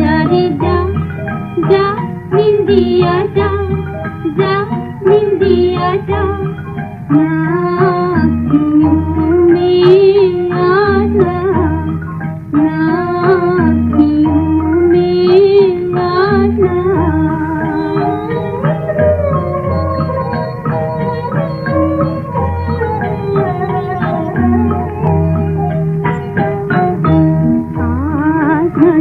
da di da da min dia da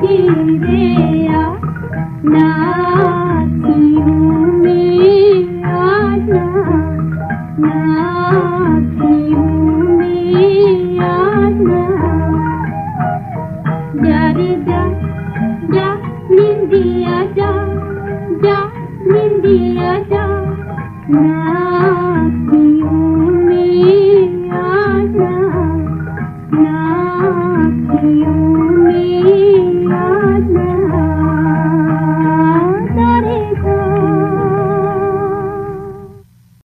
धीरे